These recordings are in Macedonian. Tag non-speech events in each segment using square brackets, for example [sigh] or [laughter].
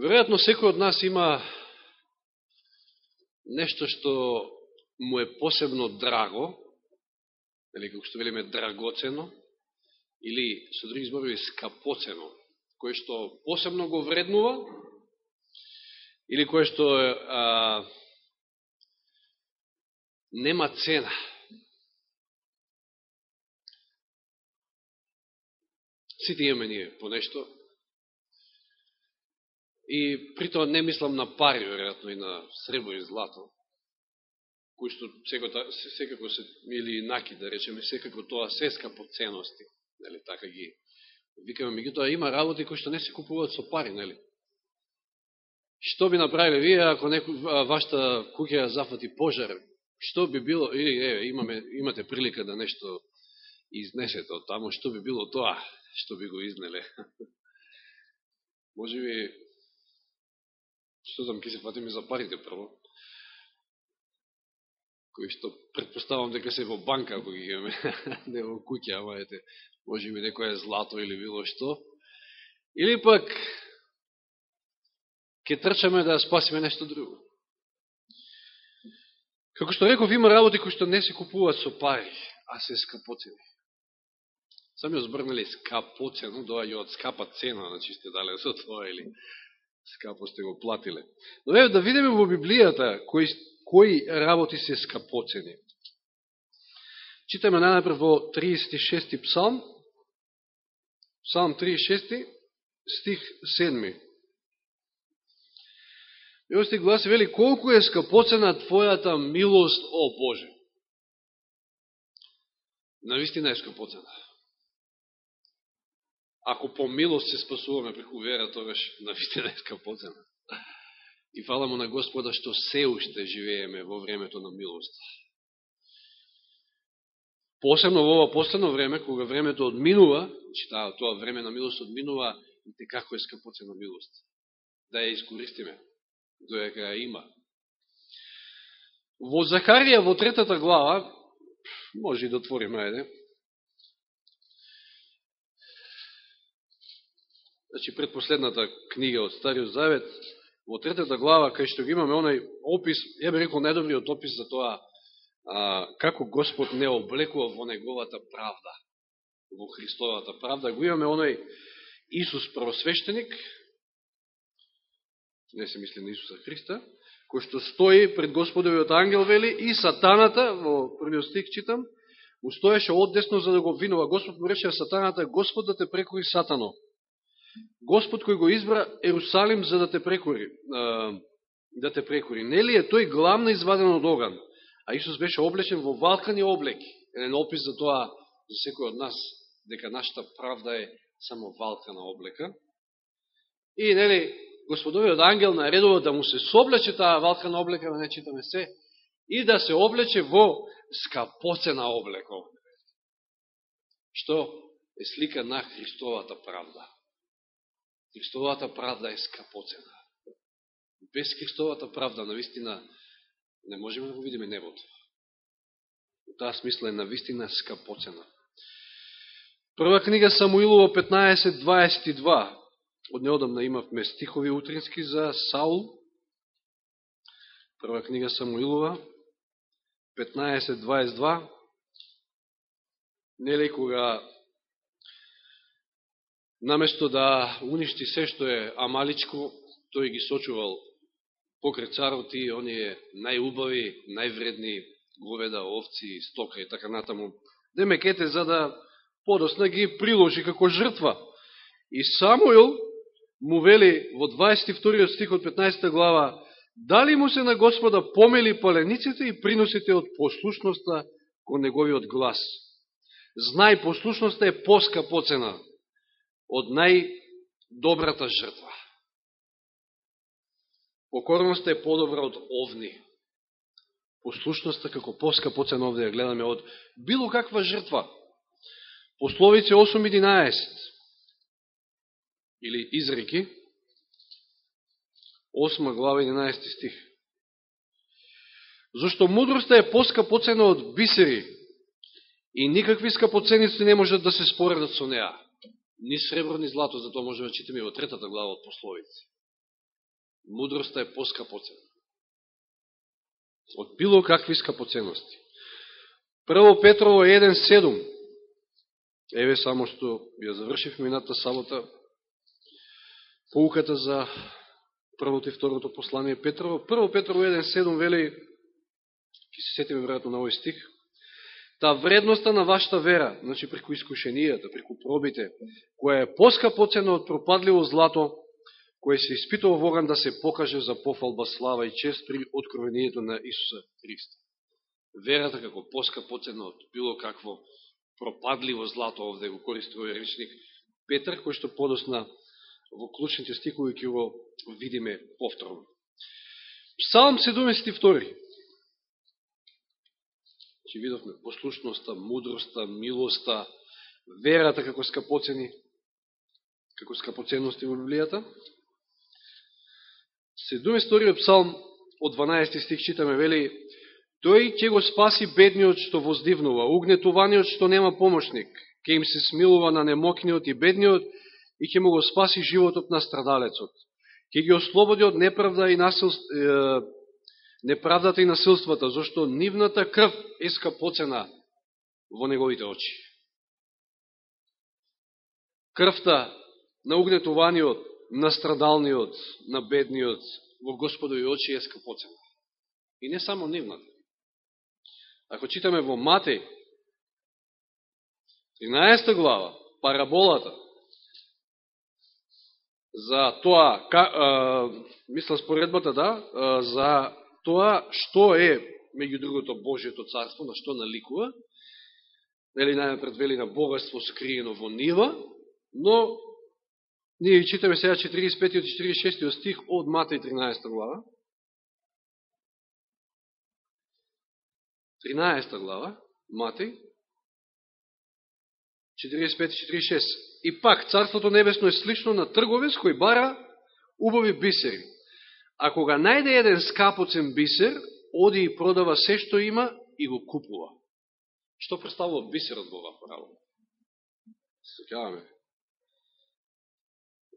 Веројатно секој од нас има нешто што му е посебно драго, или како што велиме драгоцено, или со други зборови скапоцено, кое што посебно го вреднува, или кое што а, нема цена. Сите имаме ние по нешто. И при тоа не мислам на пари, веројатно, и на сребро и злато, кои што секако се, или наки, да речеме, секако тоа се скапо ценности, нели, така ги викаме, меѓутоа има работи кои што не се купуваат со пари, нели? Што би направиле вие ако некој вашата куќа зафати пожар? Што би било, или е, имаме, имате прилика да нешто изнесете од тамо, што би било тоа што би го изнеле? [laughs] Може би, што знам, ке се фатиме за парите прво, кои што предпоставам дека се во банка, ако ги имаме, [laughs] не во куќа, ама ете, може би некоја злато или било што. Или пак, ќе трчаме да спасиме нешто друго. Како што реков, има работи кои што не се купуваат со пари, а се скапоцени. Сами озбрнали скапоцено, доаѓа од скапа цена, значи сте дале [laughs] со тоа или скапо сте го платиле. Но еве да видиме во Библијата кои, кои работи се скапоцени. Читаме најнапред во 36 псалм, псалм 36, стих 7. Ево стих гласи, вели, колку е скапоцена Твојата милост, о Боже. Навистина е скапоцена. Ако по милост се спасуваме преку вера, тогаш навистина е подзема. И фала му на Господа што се уште живееме во времето на милост. Посебно во ова последно време, кога времето одминува, значи читава тоа време на милост одминува, и те како е скапоцена милост. Да ја искористиме доека ја има. Во Захарија, во третата глава, може и да отвориме, ајде. Значи, предпоследната книга од Стариот Завет, во третата глава, кај што ги имаме онај опис, ја би рекол најдобриот опис за тоа, а, како Господ не облекува во неговата правда, во Христовата правда. Го имаме онај Исус правосвещеник, не се мисли на Исуса Христа, кој што стои пред Господовиот ангел, вели, и сатаната, во првиот стих читам, устоеше стоеше одесно за да го обвинува. Господ му рече сатаната, Господ да те прекори сатано. Господ кој го избра Ерусалим за да те прекори. Да те прекори. Нели е тој главно изваден од оган? А Исус беше облечен во валкани облеки. Еден опис за тоа, за секој од нас, дека нашата правда е само валкана облека. И, нели, господовиот ангел наредува да му се соблече таа валкана облека, да не читаме се, и да се облече во скапоцена облека. Што е слика на Христовата правда. Христовата правда е скапоцена. Без Христовата правда, навистина, не можеме да го видиме небото. У таа смисла е навистина скапоцена. Прва книга Самуилова 15.22 Од неодамна имавме стихови утрински за Саул. Прва книга Самуилова, 15.22. Нели кога наместо да уништи се што е амаличко, тој ги сочувал покре царот и оние најубави, највредни говеда, овци, стока и така натаму. Демекете за да подосна ги приложи како жртва. И Самуил му вели во 22 стих од 15 глава, дали му се на Господа помели палениците и приносите од послушноста кон неговиот глас. Знај, послушноста е поска поцена од најдобрата жртва. Покорноста е подобра од овни. Послушноста како поска поцена овде ја гледаме од било каква жртва. Пословици 8.11 или изреки, 8 глава 11 стих. Зошто мудроста е поскапоцена од бисери и никакви скапоценици не можат да се споредат со неа. Ни сребро, ни злато, затоа можеме да читаме во третата глава од пословици. Мудроста е поскапоцена. Од било какви скапоценности. Прво Петрово 1.7. Еве само што ја завршив мината сабота поуката за првото и второто послание Петрово. Прво Петрово 1.7 вели, ќе се сетиме вероятно на овој стих, Та вредноста на вашата вера, значи преку искушенијата, преку пробите, која е поскапоцена од пропадливо злато, кој се испитува во оган да се покаже за пофалба, слава и чест при откровението на Исуса Христа. Верата како поскапоцена од било какво пропадливо злато, овде го користи овој речник Петр, кој што подосна во клучните стикови ќе го видиме повторно. Псалм 72 Че видовме послушноста, мудроста, милоста, верата како скапоцени, како скапоценности во Библијата. 72 псалм од 12 стих читаме, вели, Тој ќе го спаси бедниот што воздивнува, угнетуваниот што нема помошник, ќе им се смилува на немокниот и бедниот и ќе му го спаси животот на страдалецот. Ќе ги ослободи од неправда и насилство, неправдата и насилствата, зашто нивната крв е скапоцена во неговите очи. Крвта на угнетуваниот, на страдалниот, на бедниот во Господови очи е скапоцена. И не само нивната. Ако читаме во Матеј, 13 глава, параболата, за тоа, ка, а, мислам споредбата, да, а, за тоа што е, меѓу другото, Божието царство, на што наликува, нели најнапред вели на богатство скриено во нива, но ние читаме сега 45 и 46 стих од Матеј 13 глава. 13 глава, Матеј, 45-46. И пак, Царството Небесно е слично на трговец кој бара убави бисери А кога најде еден скапоцен бисер, оди и продава се што има и го купува. Што представува бисерот во оваа парабола? Сеќаваме.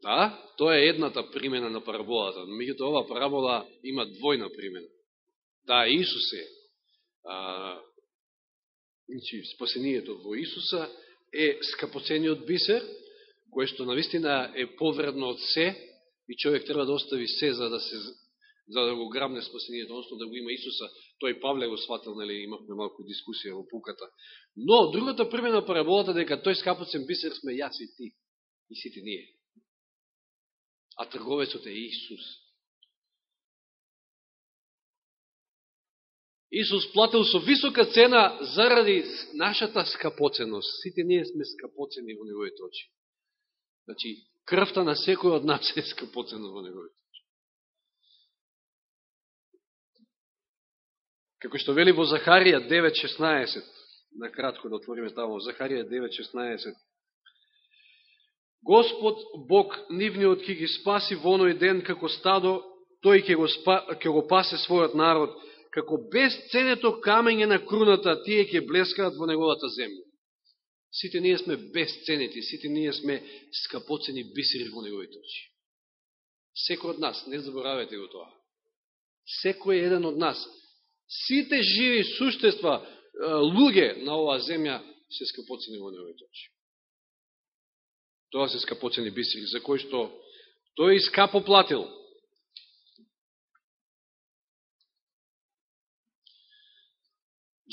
Да, тоа е едната примена на параболата, но меѓуто оваа парабола има двојна примена. Да, Исус е. А, значи, спасението во Исуса е скапоцениот бисер, кој што навистина е повредно од се, и човек треба да остави се за да се за да го грабне спасението, односно да го има Исуса, тој Павле го сватил, нели, имавме малку дискусија во пуката. Но, другата примена параболата дека тој скапоцен бисер сме јас и ти, и сите ние. А трговецот е Исус. Исус платил со висока цена заради нашата скапоценост. Сите ние сме скапоцени во неговите очи. Значи, крвта на секој од нас е скапоцена во неговите Како што вели во Захарија 9.16, на кратко да отвориме тамо, Захарија 9.16, Господ Бог нивниот ќе ги спаси во оној ден како стадо, тој ќе го, спа, ќе го пасе својот народ, како без ценето камење на круната, тие ќе блескаат во неговата земја. Сите ние сме безценети, сите ние сме скапоцени бисери во неговите очи. Секој од нас, не заборавете го тоа. Секој еден од нас. Сите живи суштества, луѓе на оваа земја се скапоцени во неговите очи. Тоа се скапоцени бисери, за кој што тој скапо платил.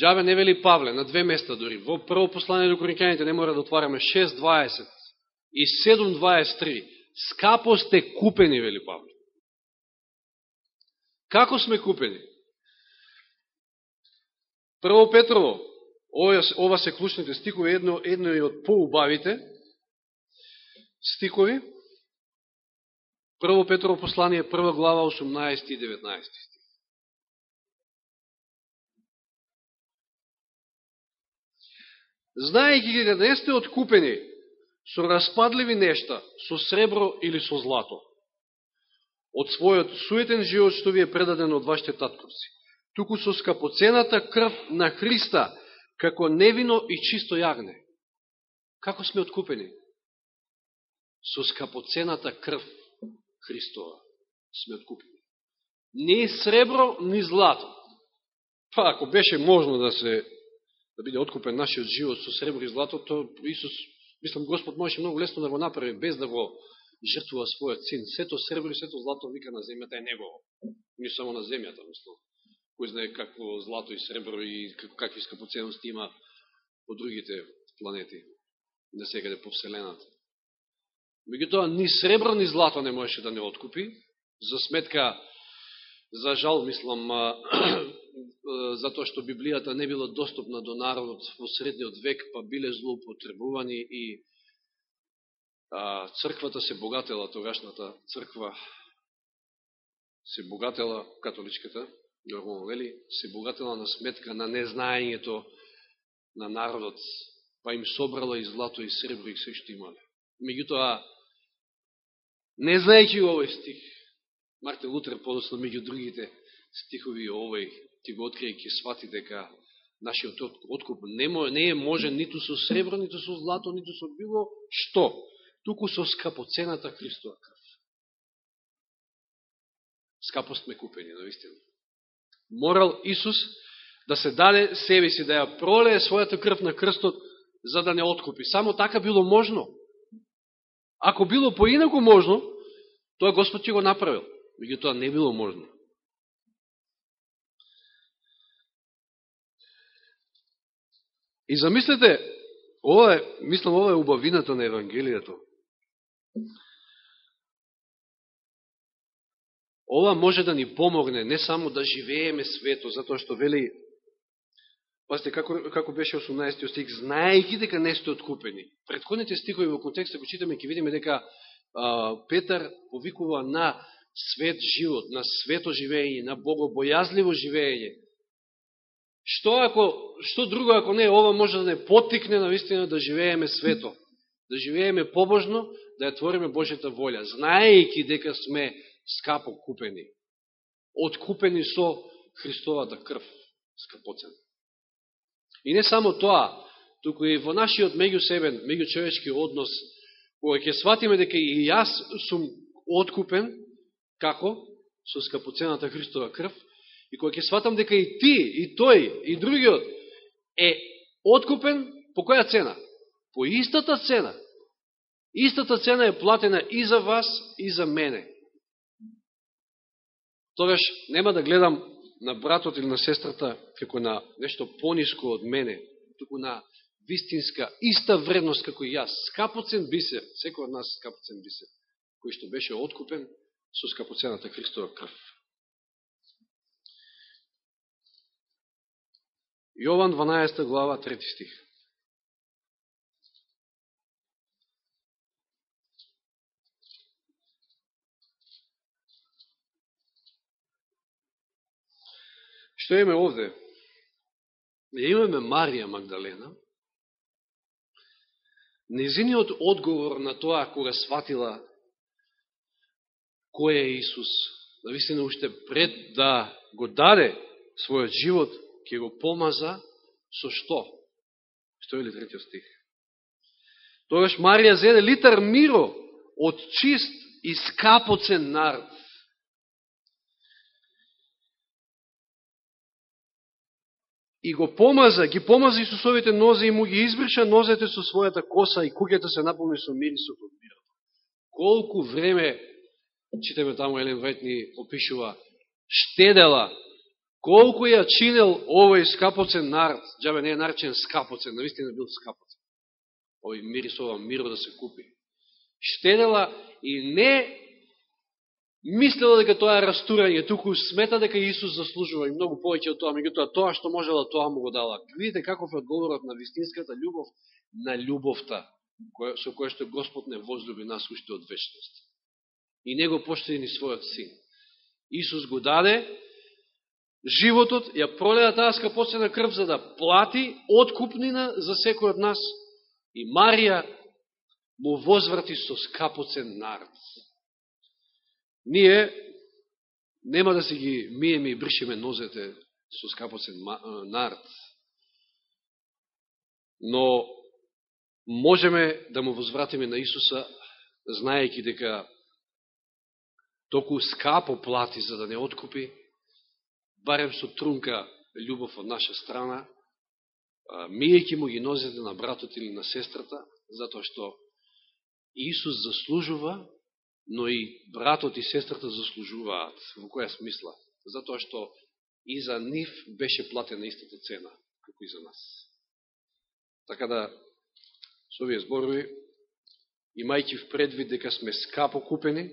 Джабе не вели Павле, на две места дори. Во прво послание до Коринќаните не мора да отвараме 6.20 и 7.23. Скапо сте купени, вели Павле. Како сме купени? Прво Петрово, ова, ова се клучните стикови, едно, едно и од поубавите стикови. Прво Петрово послание, прва глава, 18 и 19 стих. Знаејќи ги да не сте откупени со распадливи нешта, со сребро или со злато, од својот суетен живот што ви е предаден од вашите татковци, туку со скапоцената крв на Христа, како невино и чисто јагне. Како сме откупени? Со скапоцената крв Христова. сме откупени. Не сребро, ни злато. Па, ако беше можно да се да биде откупен нашиот живот со сребро и златото, Исус, мислам, Господ можеше многу лесно да го направи, без да го жртвува својот син. Сето сребро и сето злато вика на земјата е негово. Не само на земјата, мислам. Кој знае какво злато и сребро и какви скапоценности има по другите планети, на секаде по Вселената. Меѓутоа, ни сребро, ни злато не можеше да не откупи, за сметка, за жал, мислам, затоа што Библијата не била достапна до народот во средниот век, па биле злоупотребувани и а, црквата се богатела, тогашната црква се богатела, католичката, нормално, вели, се богатела на сметка на незнаењето на народот, па им собрала и злато и сребро и се што имале. Меѓутоа, не знаејќи овој стих, Мартин Лутер, подосно меѓу другите стихови овој, ти го открие ќе свати дека нашиот откуп не, не е можен ниту со сребро, ниту со злато, ниту со било што, туку со скапоцената Христова крв. Скапост ме купени, наистина. Морал Исус да се даде себе си, да ја пролее својата крв на крстот, за да не откупи. Само така било можно. Ако било поинако можно, тоа Господ ќе го направил. тоа не било можно. И замислете, ова е, мислам, ова е убавината на Евангелието. Ова може да ни помогне не само да живееме свето, затоа што вели, пазите како, како беше 18 стих, знаејќи дека не сте откупени. Предходните стихови во контекста го читаме, ќе видиме дека а, Петар повикува на свет живот, на свето живење, на богобојазливо живење, Што, ако, што друго ако не, ова може да не потикне на вистина да живееме свето, да живееме побожно, да ја твориме Божјата волја, знаејќи дека сме скапо купени, откупени со Христовата крв, скапоцен. И не само тоа, туку и во нашиот меѓусебен, меѓучовечки однос, кога ќе сватиме дека и јас сум откупен, како? Со скапоцената Христова крв, И кога ќе сватам дека и ти, и тој, и другиот е откупен, по која цена? По истата цена. Истата цена е платена и за вас, и за мене. Тогаш нема да гледам на братот или на сестрата како на нешто пониско од мене, туку на вистинска, иста вредност како и јас. Скапоцен бисер, секој од нас скапоцен бисер, кој што беше откупен со скапоцената Христова крв. Јован 12 глава 3 стих. Што имаме овде? Имаме Марија Магдалена. Незиниот одговор на тоа кога сватила кој е Исус, На вистина уште пред да го даде својот живот, ќе го помаза со што? Што е ли третиот стих? Тогаш Марија зеде литар миро од чист и скапоцен нард. И го помаза, ги помаза Исусовите нозе и му ги избриша нозете со својата коса и куќата се наполни со мирисот од мирот. Колку време, читаме таму Елен Вајт ни опишува, штедела Колку ја чинел овој скапоцен народ, джабе не е наречен скапоцен, наистина бил скапоцен. Овој мирисова миро да се купи. Штедела и не мислела дека тоа е растурање, туку смета дека Исус заслужува и многу повеќе од тоа, меѓутоа тоа што можела, тоа му го дала. Видите каков е одговорот на вистинската љубов, на љубовта, со која што Господ не возлюби нас уште од вечност. И него поштеди ни својот син. Исус го даде, животот, ја пролеа таа скапоцена крв за да плати откупнина за секој од нас и Марија му возврати со скапоцен нард. Ние нема да се ги миеме и бришеме нозете со скапоцен нард, но можеме да му возвратиме на Исуса, знаејќи дека току скапо плати за да не откупи, барем со трунка љубов од наша страна, мијејќи му ги нозете на братот или на сестрата, затоа што Исус заслужува, но и братот и сестрата заслужуваат. Во која смисла? Затоа што и за нив беше платена истата цена, како и за нас. Така да, со овие зборови, имајќи в предвид дека сме скапо купени,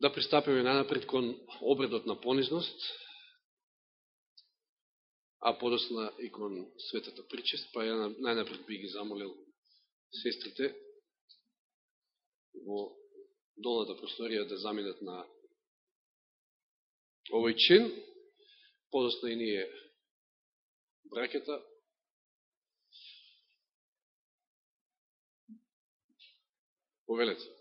да пристапиме најнапред кон обредот на понизност, а подосна и кон светата причест, па ја најнапред би ги замолил сестрите во долната просторија да заминат на овој чин, подосна и ние бракета, повелете.